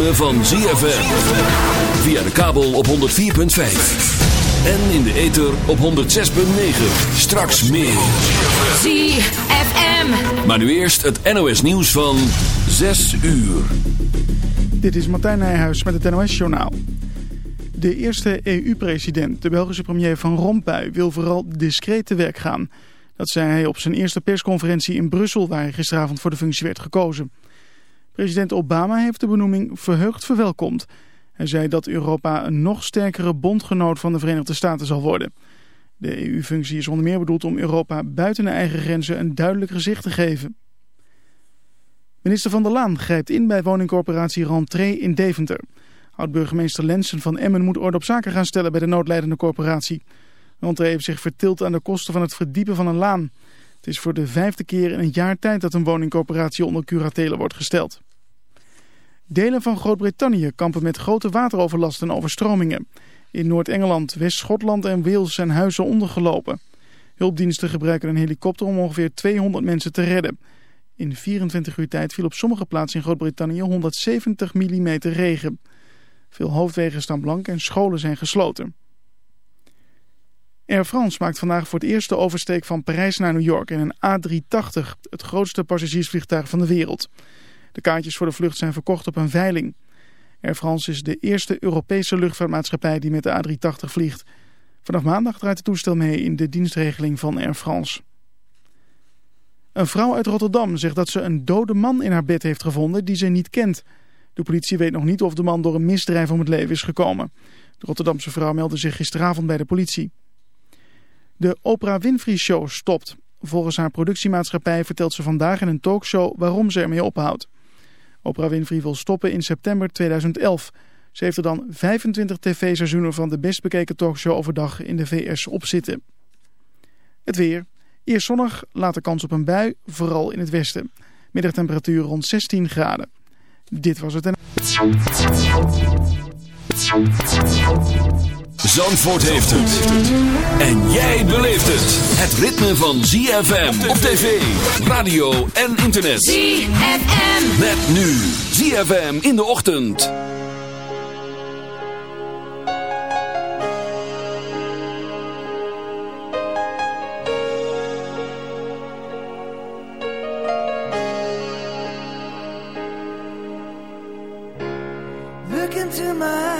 ritme van ZFM. Via de kabel op 104.5. En in de ether op 106.9. Straks meer. ZFM. Maar nu eerst het NOS nieuws van 6 uur. Dit is Martijn Nijhuis met het NOS-journaal. De eerste EU-president, de Belgische premier Van Rompuy, wil vooral discreet te werk gaan. Dat zei hij op zijn eerste persconferentie in Brussel, waar hij gisteravond voor de functie werd gekozen. President Obama heeft de benoeming verheugd verwelkomd. Hij zei dat Europa een nog sterkere bondgenoot van de Verenigde Staten zal worden. De EU-functie is onder meer bedoeld om Europa buiten de eigen grenzen een duidelijk gezicht te geven. Minister Van der Laan grijpt in bij woningcorporatie Rentree in Deventer. Oud-burgemeester Lensen van Emmen moet orde op zaken gaan stellen bij de noodleidende corporatie. Rentree heeft zich vertild aan de kosten van het verdiepen van een laan. Het is voor de vijfde keer in een jaar tijd dat een woningcorporatie onder curatele wordt gesteld. Delen van Groot-Brittannië kampen met grote wateroverlast en overstromingen. In Noord-Engeland, West-Schotland en Wales zijn huizen ondergelopen. Hulpdiensten gebruiken een helikopter om ongeveer 200 mensen te redden. In 24 uur tijd viel op sommige plaatsen in Groot-Brittannië 170 mm regen. Veel hoofdwegen staan blank en scholen zijn gesloten. Air France maakt vandaag voor het eerst de oversteek van Parijs naar New York in een A380, het grootste passagiersvliegtuig van de wereld. De kaartjes voor de vlucht zijn verkocht op een veiling. Air France is de eerste Europese luchtvaartmaatschappij die met de A380 vliegt. Vanaf maandag draait het toestel mee in de dienstregeling van Air France. Een vrouw uit Rotterdam zegt dat ze een dode man in haar bed heeft gevonden die ze niet kent. De politie weet nog niet of de man door een misdrijf om het leven is gekomen. De Rotterdamse vrouw meldde zich gisteravond bij de politie. De Oprah Winfrey Show stopt. Volgens haar productiemaatschappij vertelt ze vandaag in een talkshow waarom ze ermee ophoudt. Oprah Winfrey wil stoppen in september 2011. Ze heeft er dan 25 tv-seizoenen van de best bekeken talkshow overdag in de VS op zitten. Het weer. Eerst zonnig, later kans op een bui, vooral in het westen. Middagtemperatuur rond 16 graden. Dit was het en... Zandvoort heeft het. En jij beleeft het. Het ritme van ZFM op tv, radio en internet. ZFM. Met nu ZFM in de ochtend. Look into my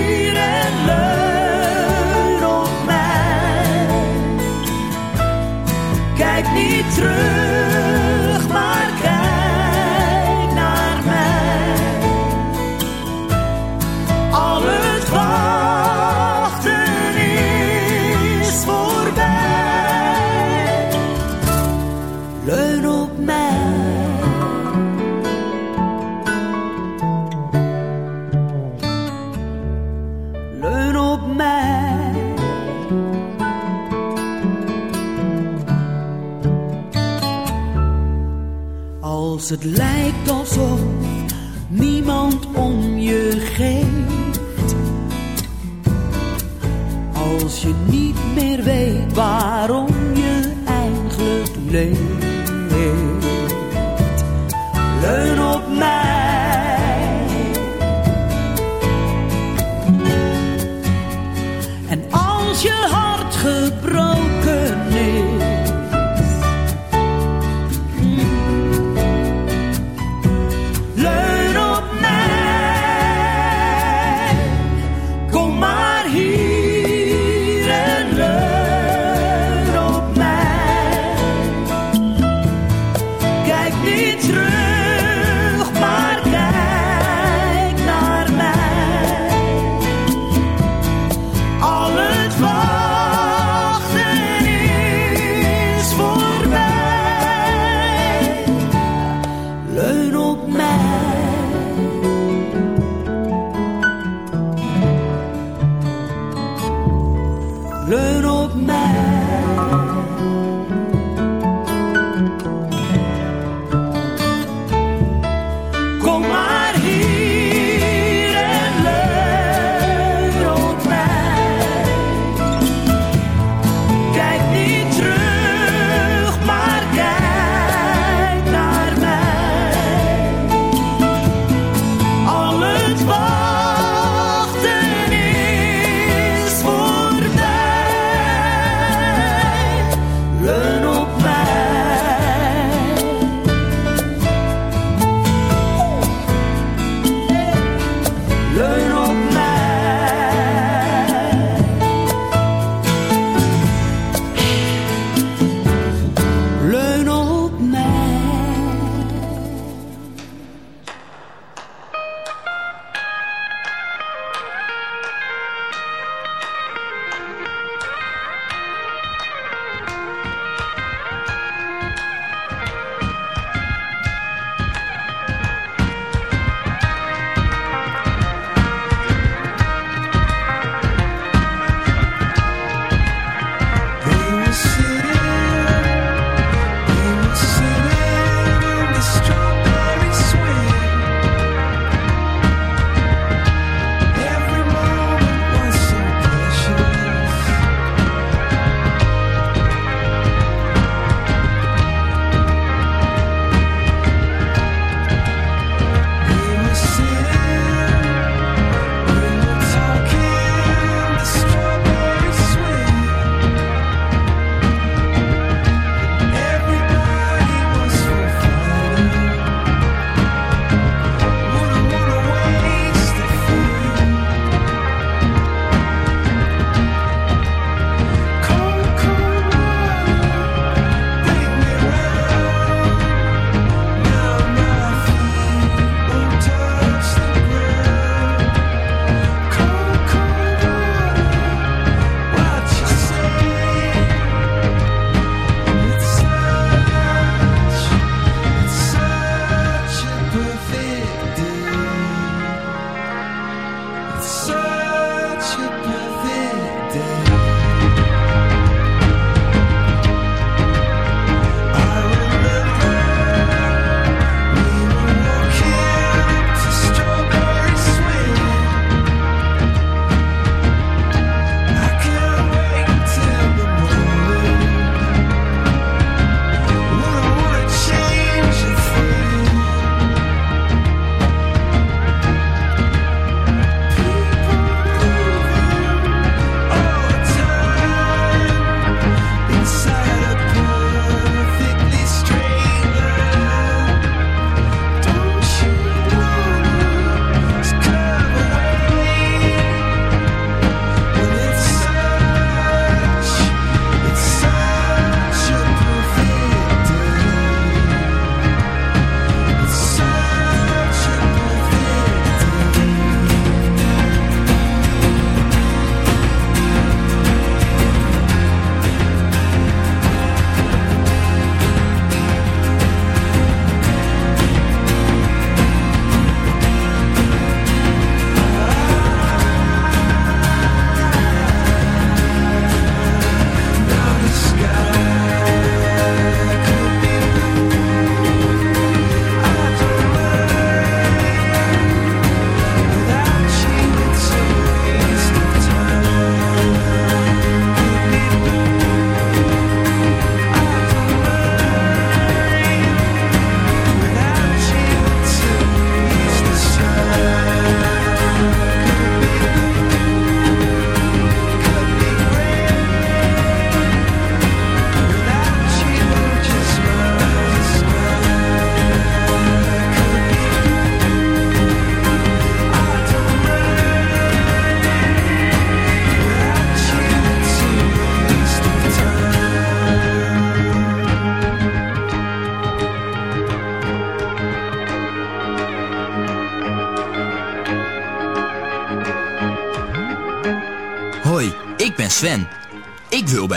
het lijkt alsof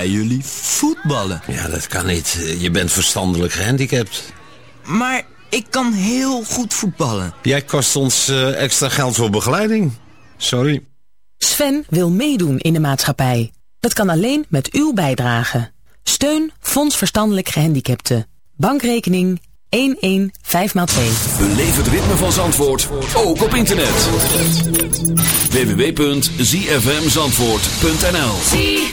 bij jullie voetballen. Ja, dat kan niet. Je bent verstandelijk gehandicapt. Maar ik kan heel goed voetballen. Jij kost ons uh, extra geld voor begeleiding. Sorry. Sven wil meedoen in de maatschappij. Dat kan alleen met uw bijdrage. Steun Fonds Verstandelijk Gehandicapten. Bankrekening 115x2. Beleef het ritme van Zandvoort, ook op internet. www.zfmzandvoort.nl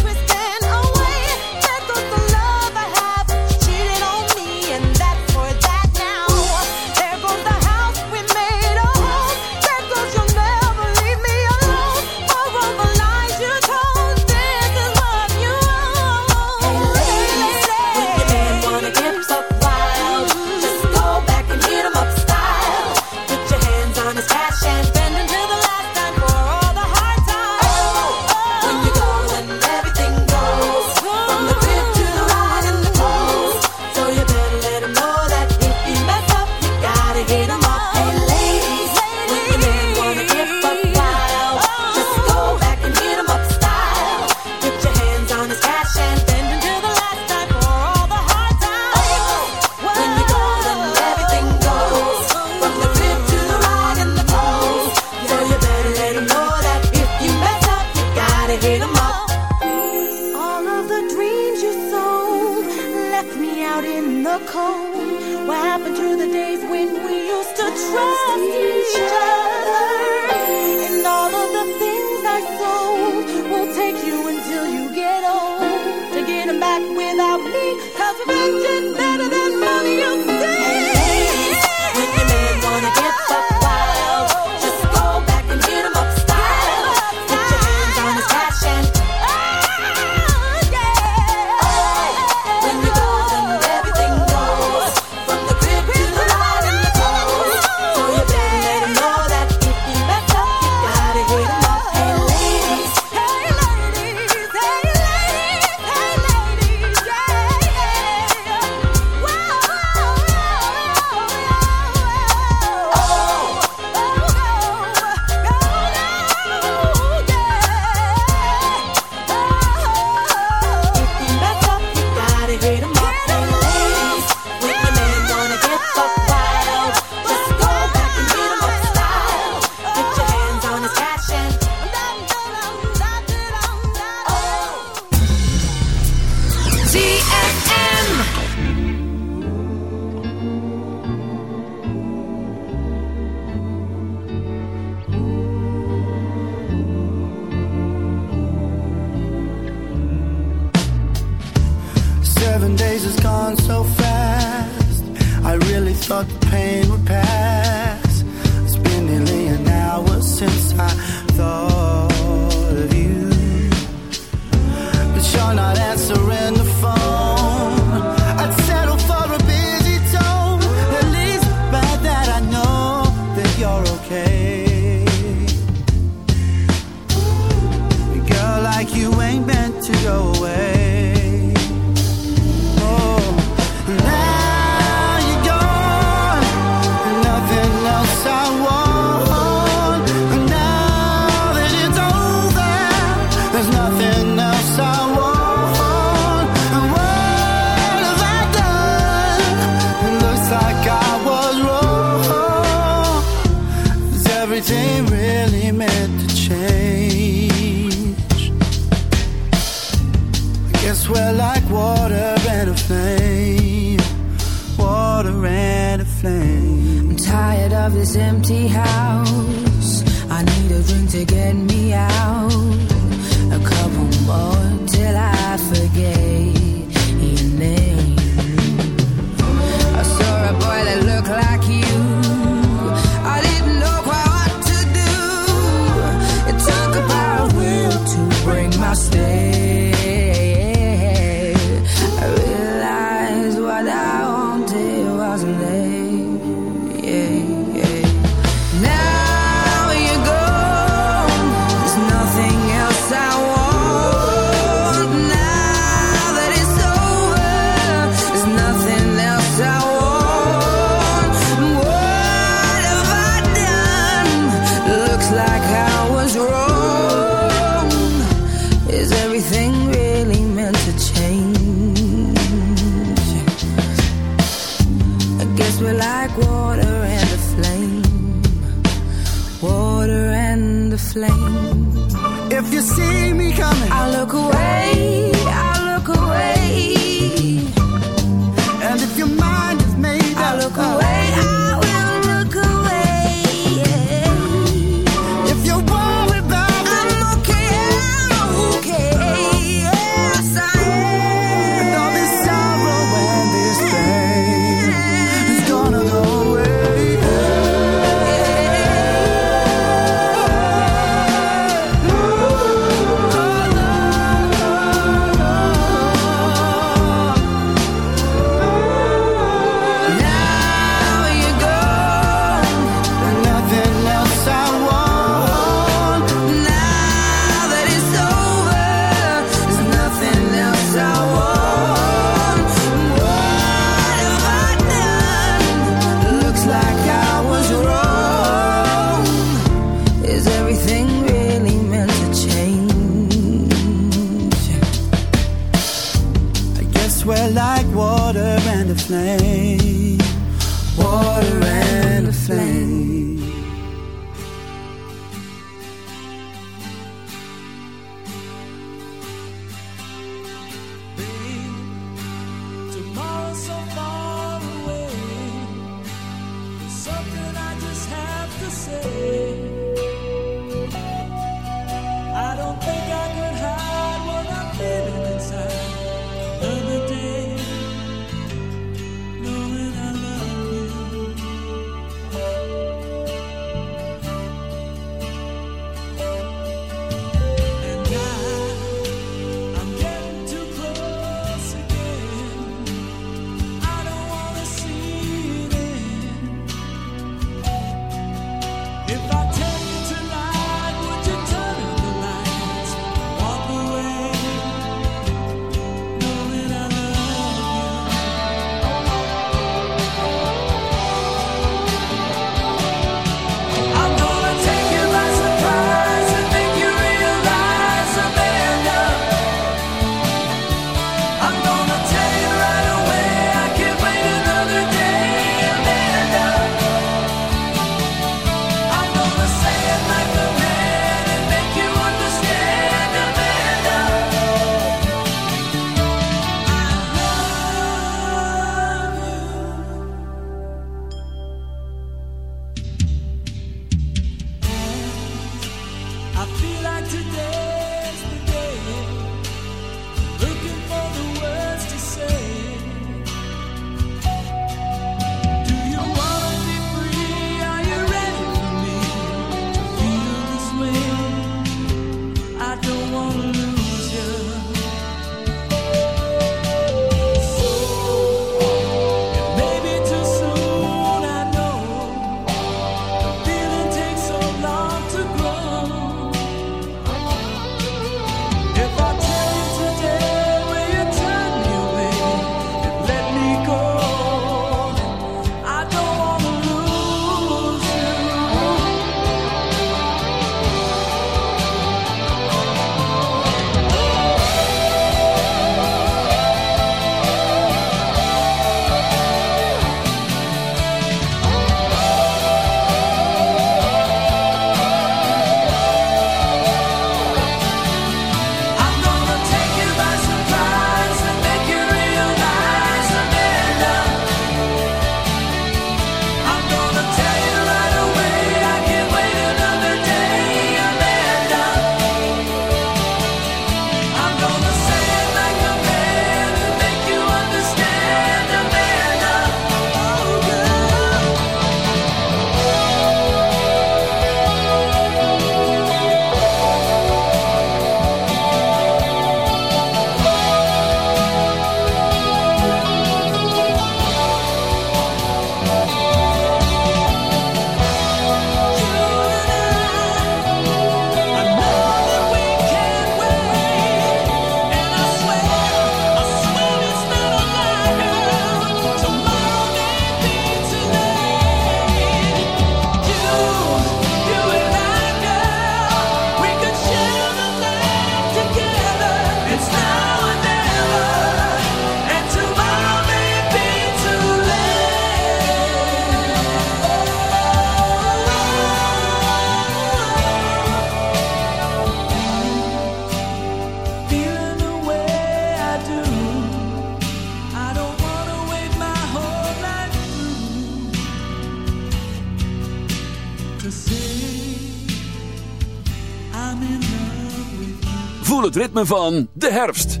ritme van de herfst.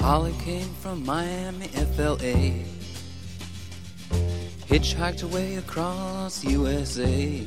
Holly came from Miami, FLA. Hitchhiked away across USA.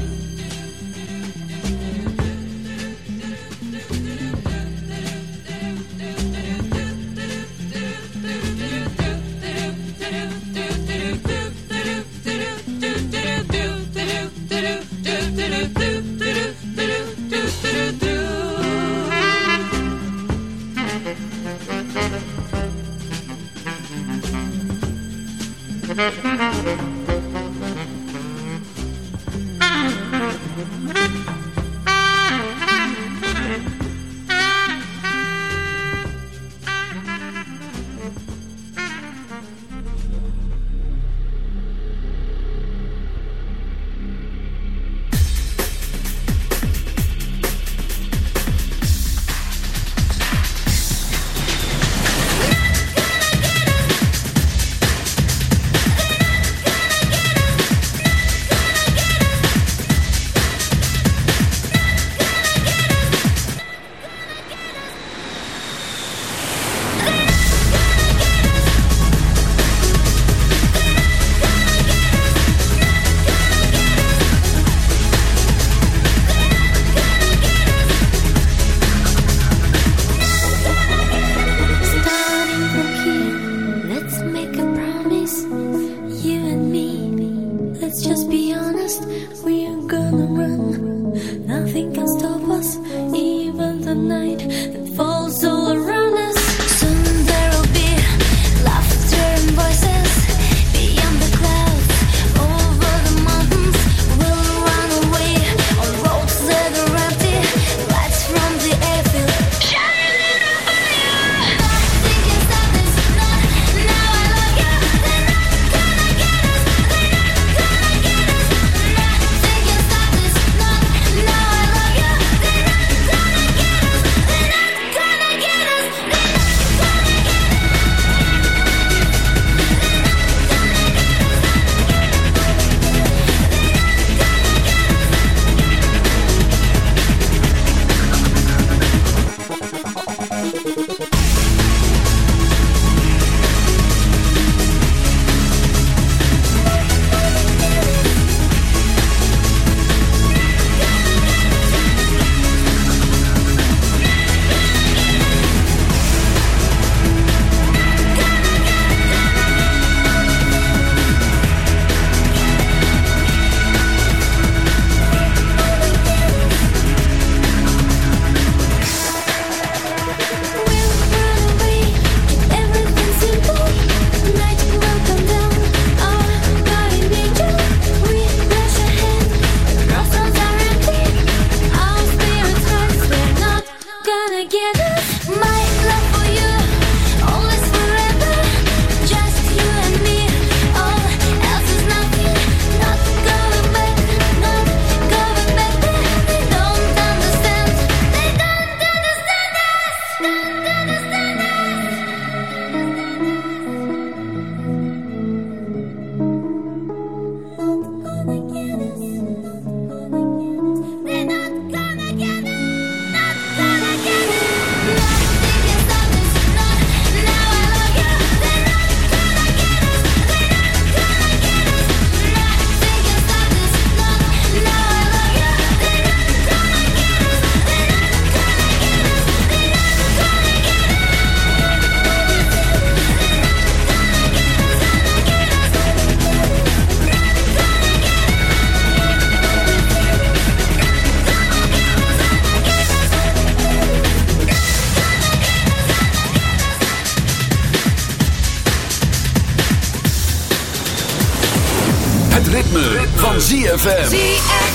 ZFM.